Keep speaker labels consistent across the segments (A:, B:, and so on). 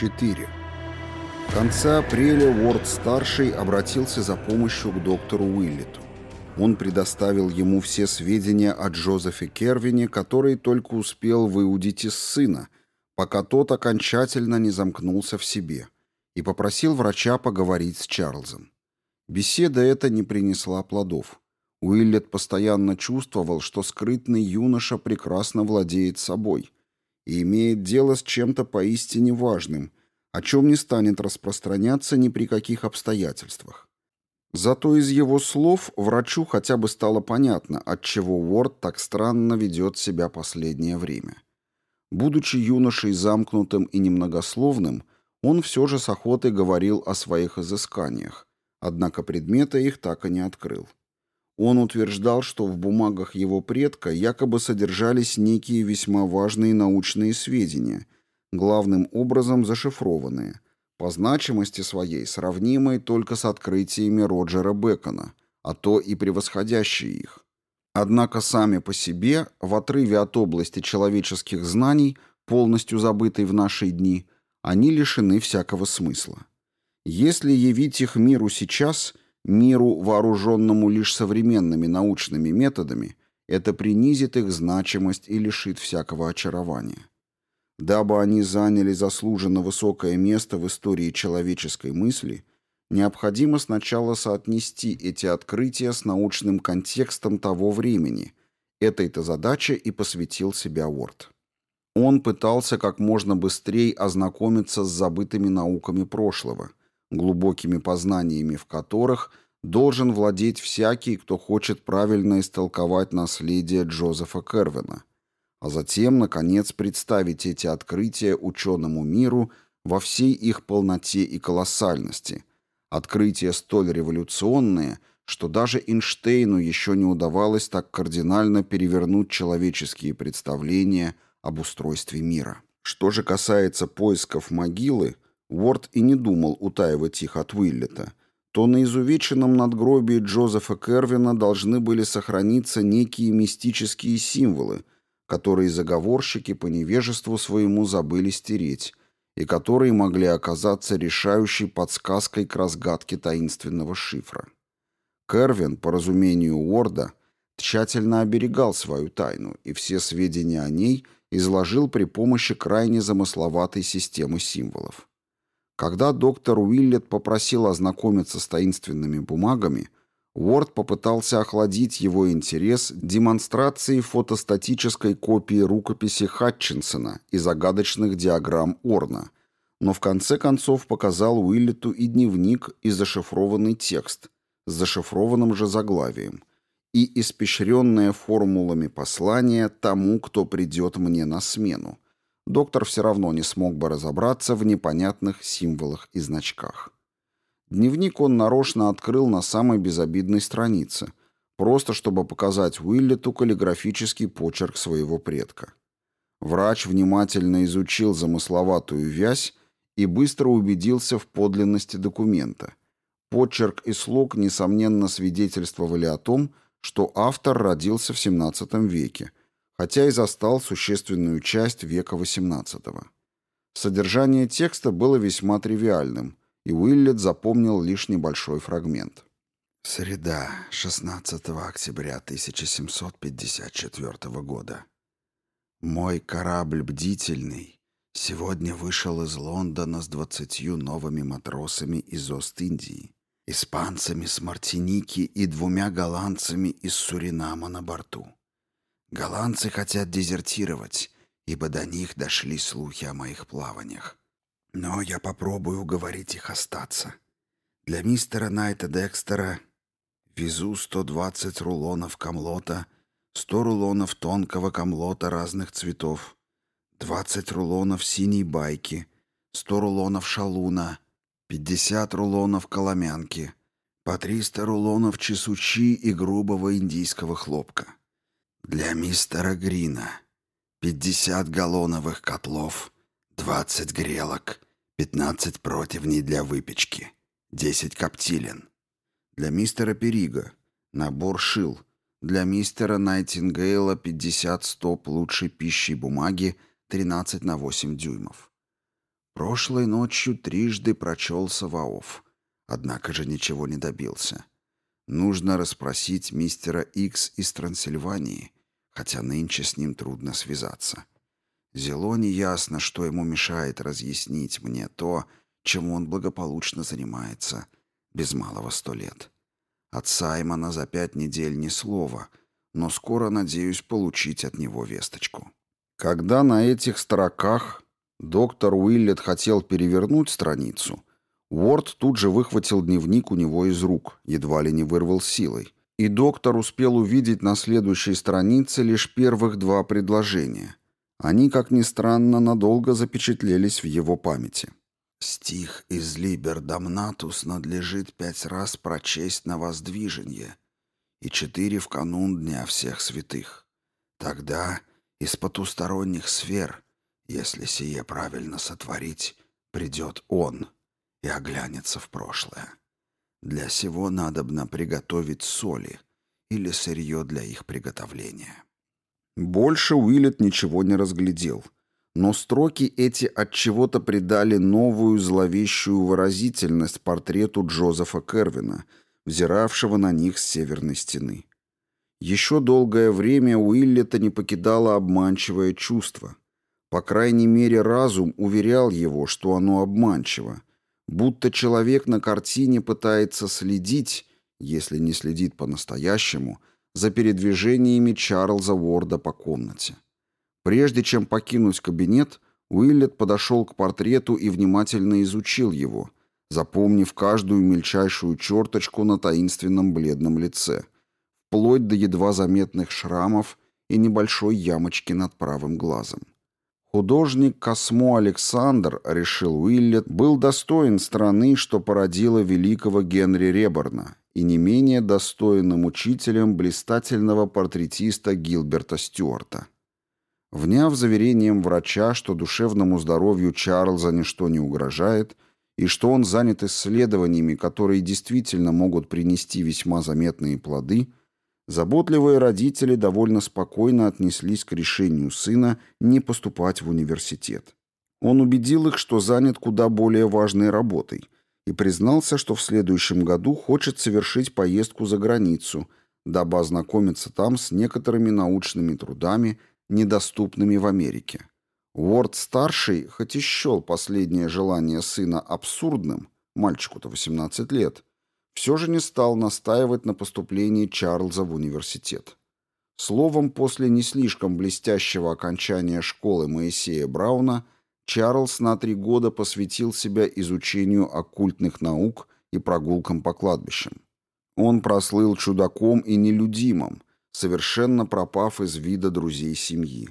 A: 4. В конце апреля Уорд-старший обратился за помощью к доктору Уиллету. Он предоставил ему все сведения о Джозефе Кервине, который только успел выудить из сына, пока тот окончательно не замкнулся в себе, и попросил врача поговорить с Чарльзом. Беседа эта не принесла плодов. Уиллет постоянно чувствовал, что скрытный юноша прекрасно владеет собой и имеет дело с чем-то поистине важным, о чем не станет распространяться ни при каких обстоятельствах. Зато из его слов врачу хотя бы стало понятно, отчего Уорд так странно ведет себя последнее время. Будучи юношей замкнутым и немногословным, он все же с охотой говорил о своих изысканиях, однако предмета их так и не открыл. Он утверждал, что в бумагах его предка якобы содержались некие весьма важные научные сведения, главным образом зашифрованные – по значимости своей сравнимой только с открытиями Роджера Бекона, а то и превосходящие их. Однако сами по себе, в отрыве от области человеческих знаний, полностью забытой в наши дни, они лишены всякого смысла. Если явить их миру сейчас, миру, вооруженному лишь современными научными методами, это принизит их значимость и лишит всякого очарования. Дабы они заняли заслуженно высокое место в истории человеческой мысли, необходимо сначала соотнести эти открытия с научным контекстом того времени. Этой-то задаче и посвятил себя Уорд. Он пытался как можно быстрее ознакомиться с забытыми науками прошлого, глубокими познаниями в которых должен владеть всякий, кто хочет правильно истолковать наследие Джозефа Кервина – а затем, наконец, представить эти открытия ученому миру во всей их полноте и колоссальности. Открытия столь революционные, что даже Эйнштейну еще не удавалось так кардинально перевернуть человеческие представления об устройстве мира. Что же касается поисков могилы, Уорд и не думал утаивать их от Уиллета, то на изувеченном надгробии Джозефа Кервина должны были сохраниться некие мистические символы – которые заговорщики по невежеству своему забыли стереть, и которые могли оказаться решающей подсказкой к разгадке таинственного шифра. Кервин, по разумению Уорда, тщательно оберегал свою тайну, и все сведения о ней изложил при помощи крайне замысловатой системы символов. Когда доктор Уиллет попросил ознакомиться с таинственными бумагами, Уорд попытался охладить его интерес демонстрацией фотостатической копии рукописи Хатчинсона и загадочных диаграмм Орна, но в конце концов показал Уиллету и дневник, и зашифрованный текст с зашифрованным же заглавием, и испещренное формулами послания тому, кто придет мне на смену. Доктор все равно не смог бы разобраться в непонятных символах и значках. Дневник он нарочно открыл на самой безобидной странице, просто чтобы показать Уиллету каллиграфический почерк своего предка. Врач внимательно изучил замысловатую вязь и быстро убедился в подлинности документа. Почерк и слог, несомненно, свидетельствовали о том, что автор родился в XVII веке, хотя и застал существенную часть века XVIII. Содержание текста было весьма тривиальным – и Уиллет запомнил лишь небольшой фрагмент.
B: Среда, 16 октября 1754 года. Мой корабль «Бдительный» сегодня вышел из Лондона с двадцатью новыми матросами из Ост-Индии, испанцами с Мартиники и двумя голландцами из Суринама на борту. Голландцы хотят дезертировать, ибо до них дошли слухи о моих плаваниях. Но я попробую уговорить их остаться. Для мистера Найта Декстера везу 120 рулонов камлота, 100 рулонов тонкого камлота разных цветов, 20 рулонов синей байки, 100 рулонов шалуна, 50 рулонов коломянки, по 300 рулонов чесучи и грубого индийского хлопка. Для мистера Грина 50 галлоновых котлов — Двадцать грелок, пятнадцать противней для выпечки, десять коптилен. Для мистера Перига набор шил. Для мистера Найтингейла пятьдесят стоп лучшей пищи бумаги тринадцать на восемь дюймов. Прошлой ночью трижды прочелся Ваоф, однако же ничего не добился. Нужно расспросить мистера Икс из Трансильвании, хотя нынче с ним трудно связаться. Зело ясно, что ему мешает разъяснить мне то, чем он благополучно занимается без малого сто лет. От Саймона за пять недель ни слова, но скоро надеюсь получить от него весточку.
A: Когда на этих строках доктор Уиллет хотел перевернуть страницу, Уорд тут же выхватил дневник у него из рук, едва ли не вырвал силой, и доктор успел увидеть на следующей странице лишь первых два предложения. Они, как ни странно, надолго запечатлелись в его памяти.
B: «Стих из «Либер Дамнатус» надлежит пять раз прочесть на воздвиженье и четыре в канун Дня Всех Святых. Тогда из потусторонних сфер, если сие правильно сотворить, придет Он и оглянется в прошлое. Для сего надобно приготовить соли или сырье для их приготовления».
A: Больше Уиллет ничего не разглядел, но строки эти от чего-то придали новую зловещую выразительность портрету Джозефа Кервина, взиравшего на них с северной стены. Еще долгое время Уиллета не покидало обманчивое чувство. По крайней мере, разум уверял его, что оно обманчиво, будто человек на картине пытается следить, если не следит по-настоящему, за передвижениями Чарльза Уорда по комнате. Прежде чем покинуть кабинет, Уиллет подошел к портрету и внимательно изучил его, запомнив каждую мельчайшую черточку на таинственном бледном лице, вплоть до едва заметных шрамов и небольшой ямочки над правым глазом. Художник Космо Александр, решил Уиллет, был достоин страны, что породила великого Генри Реборна, и не менее достойным учителем блистательного портретиста Гилберта Стюарта. Вняв заверением врача, что душевному здоровью Чарльза ничто не угрожает, и что он занят исследованиями, которые действительно могут принести весьма заметные плоды, заботливые родители довольно спокойно отнеслись к решению сына не поступать в университет. Он убедил их, что занят куда более важной работой – и признался, что в следующем году хочет совершить поездку за границу, дабы ознакомиться там с некоторыми научными трудами, недоступными в Америке. Уорд-старший, хоть и счел последнее желание сына абсурдным, мальчику-то 18 лет, все же не стал настаивать на поступлении Чарльза в университет. Словом, после не слишком блестящего окончания школы Моисея Брауна – Чарльз на три года посвятил себя изучению оккультных наук и прогулкам по кладбищам. Он прослыл чудаком и нелюдимым, совершенно пропав из вида друзей семьи.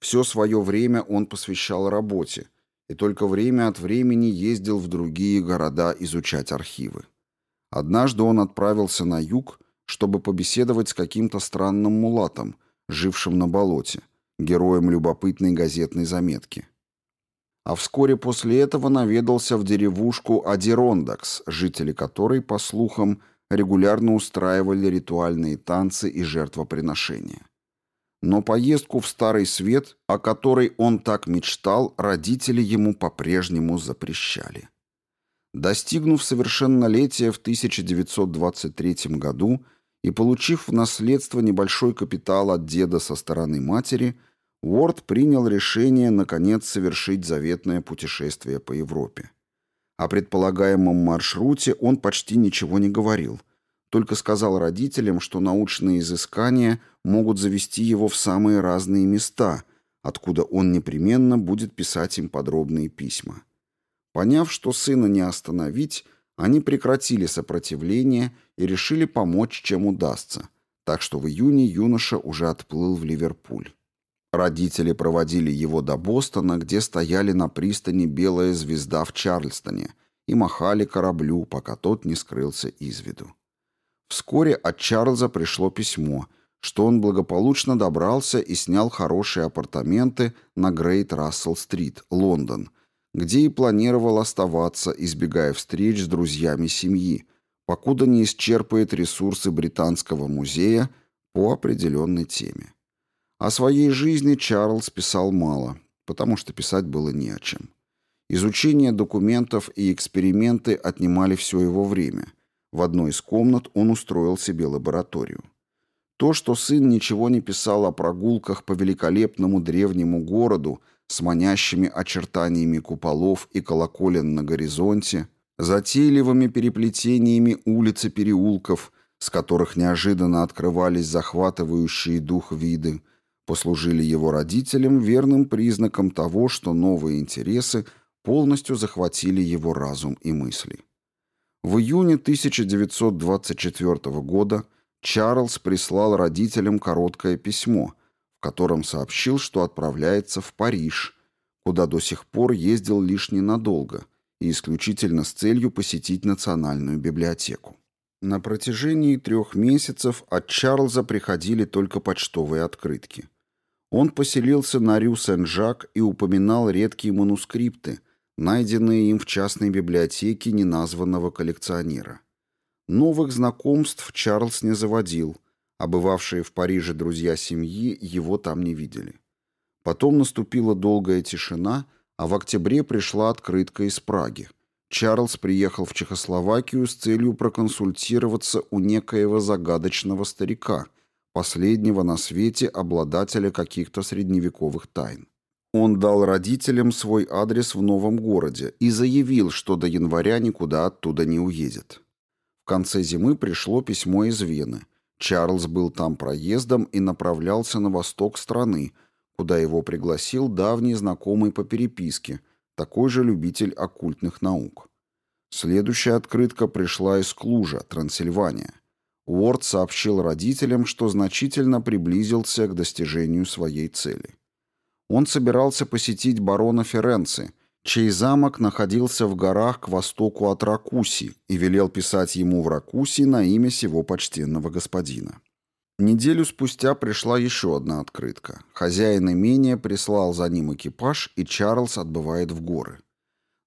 A: Все свое время он посвящал работе, и только время от времени ездил в другие города изучать архивы. Однажды он отправился на юг, чтобы побеседовать с каким-то странным мулатом, жившим на болоте, героем любопытной газетной заметки а вскоре после этого наведался в деревушку Адирондакс, жители которой, по слухам, регулярно устраивали ритуальные танцы и жертвоприношения. Но поездку в Старый Свет, о которой он так мечтал, родители ему по-прежнему запрещали. Достигнув совершеннолетия в 1923 году и получив в наследство небольшой капитал от деда со стороны матери – Уорд принял решение, наконец, совершить заветное путешествие по Европе. О предполагаемом маршруте он почти ничего не говорил, только сказал родителям, что научные изыскания могут завести его в самые разные места, откуда он непременно будет писать им подробные письма. Поняв, что сына не остановить, они прекратили сопротивление и решили помочь, чем удастся, так что в июне юноша уже отплыл в Ливерпуль. Родители проводили его до Бостона, где стояли на пристани белая звезда в Чарльстоне и махали кораблю, пока тот не скрылся из виду. Вскоре от Чарльза пришло письмо, что он благополучно добрался и снял хорошие апартаменты на Грейт Рассел-стрит, Лондон, где и планировал оставаться, избегая встреч с друзьями семьи, покуда не исчерпает ресурсы Британского музея по определенной теме. О своей жизни Чарльз писал мало, потому что писать было не о чем. Изучение документов и эксперименты отнимали все его время. В одной из комнат он устроил себе лабораторию. То, что сын ничего не писал о прогулках по великолепному древнему городу с манящими очертаниями куполов и колоколен на горизонте, затейливыми переплетениями улиц и переулков, с которых неожиданно открывались захватывающие дух виды, послужили его родителям верным признаком того, что новые интересы полностью захватили его разум и мысли. В июне 1924 года Чарльз прислал родителям короткое письмо, в котором сообщил, что отправляется в Париж, куда до сих пор ездил лишь ненадолго и исключительно с целью посетить Национальную библиотеку. На протяжении трех месяцев от Чарльза приходили только почтовые открытки. Он поселился на Рю Сен-Жак и упоминал редкие манускрипты, найденные им в частной библиотеке неназванного коллекционера. Новых знакомств Чарльз не заводил, а бывавшие в Париже друзья семьи его там не видели. Потом наступила долгая тишина, а в октябре пришла открытка из Праги. Чарльз приехал в Чехословакию с целью проконсультироваться у некоего загадочного старика, последнего на свете обладателя каких-то средневековых тайн. Он дал родителям свой адрес в новом городе и заявил, что до января никуда оттуда не уедет. В конце зимы пришло письмо из Вены. Чарльз был там проездом и направлялся на восток страны, куда его пригласил давний знакомый по переписке, такой же любитель оккультных наук. Следующая открытка пришла из Клужа, Трансильвания. Уорд сообщил родителям, что значительно приблизился к достижению своей цели. Он собирался посетить барона Ференци, чей замок находился в горах к востоку от Ракуси, и велел писать ему в Ракуси на имя сего почтенного господина. Неделю спустя пришла еще одна открытка. Хозяин имения прислал за ним экипаж, и Чарльз отбывает в горы.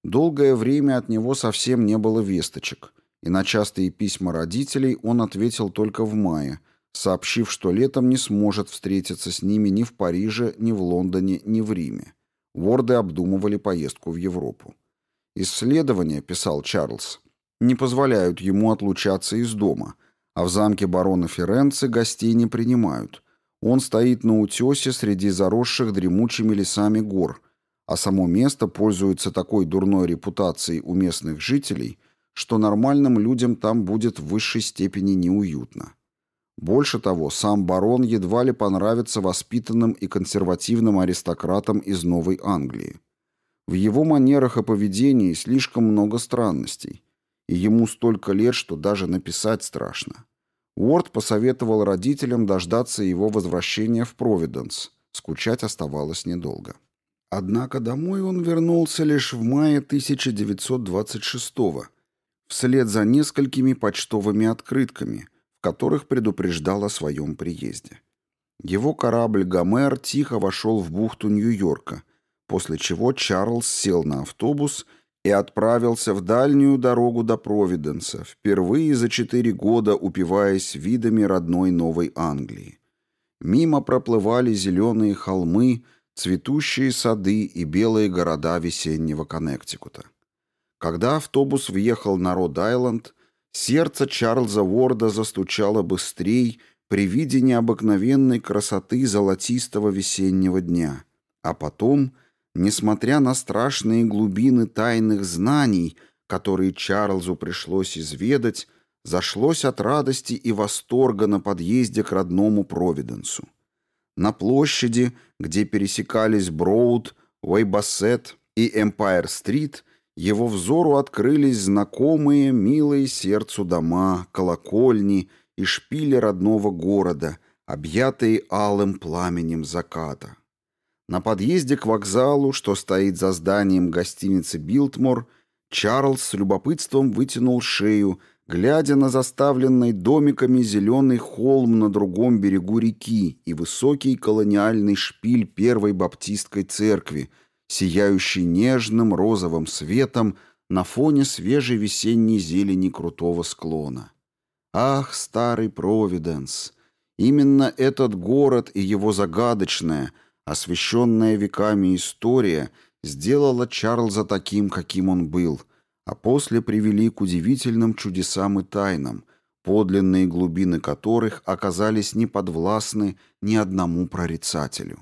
A: Долгое время от него совсем не было весточек, и на частые письма родителей он ответил только в мае, сообщив, что летом не сможет встретиться с ними ни в Париже, ни в Лондоне, ни в Риме. Ворды обдумывали поездку в Европу. «Исследования», — писал Чарльз, — «не позволяют ему отлучаться из дома, а в замке барона Ференци гостей не принимают. Он стоит на утесе среди заросших дремучими лесами гор, а само место пользуется такой дурной репутацией у местных жителей, что нормальным людям там будет в высшей степени неуютно. Больше того, сам барон едва ли понравится воспитанным и консервативным аристократам из Новой Англии. В его манерах и поведении слишком много странностей, и ему столько лет, что даже написать страшно. Уорд посоветовал родителям дождаться его возвращения в Провиденс. Скучать оставалось недолго. Однако домой он вернулся лишь в мае 1926 года, вслед за несколькими почтовыми открытками, которых предупреждал о своем приезде. Его корабль «Гомер» тихо вошел в бухту Нью-Йорка, после чего Чарльз сел на автобус и, отправился в дальнюю дорогу до Провиденса, впервые за четыре года упиваясь видами родной Новой Англии. Мимо проплывали зеленые холмы, цветущие сады и белые города весеннего Коннектикута. Когда автобус въехал на Род-Айленд, сердце Чарльза Уорда застучало быстрей при виде необыкновенной красоты золотистого весеннего дня, а потом — Несмотря на страшные глубины тайных знаний, которые Чарльзу пришлось изведать, зашлось от радости и восторга на подъезде к родному Провиденсу. На площади, где пересекались Броуд, Уэйбассет и Эмпайр-стрит, его взору открылись знакомые, милые сердцу дома, колокольни и шпили родного города, объятые алым пламенем заката. На подъезде к вокзалу, что стоит за зданием гостиницы «Билтмор», Чарльз с любопытством вытянул шею, глядя на заставленный домиками зеленый холм на другом берегу реки и высокий колониальный шпиль первой баптистской церкви, сияющий нежным розовым светом на фоне свежей весенней зелени крутого склона. Ах, старый Провиденс! Именно этот город и его загадочная, освещенная веками история сделала Чарльза таким, каким он был, а после привели к удивительным чудесам и тайнам, подлинные глубины которых оказались неподвластны ни одному прорицателю.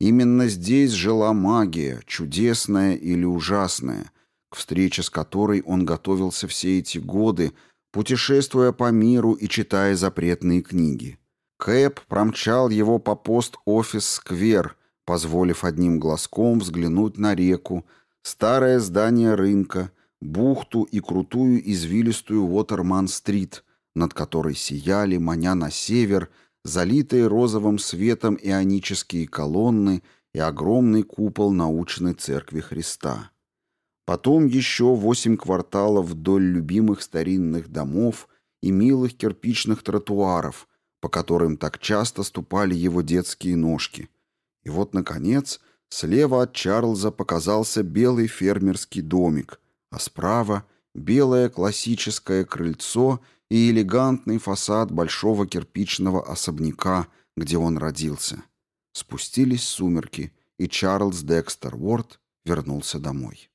A: Именно здесь жила магия, чудесная или ужасная, к встрече с которой он готовился все эти годы, путешествуя по миру и читая запретные книги. Кэп промчал его по пост-офис-сквер, позволив одним глазком взглянуть на реку, старое здание рынка, бухту и крутую извилистую Уотерман-стрит, над которой сияли, маня на север, залитые розовым светом ионические колонны и огромный купол научной церкви Христа. Потом еще восемь кварталов вдоль любимых старинных домов и милых кирпичных тротуаров, по которым так часто ступали его детские ножки. И вот, наконец, слева от Чарльза показался белый фермерский домик, а справа — белое классическое крыльцо и элегантный фасад большого кирпичного особняка, где он родился. Спустились сумерки, и Чарльз Декстер Уорд вернулся домой.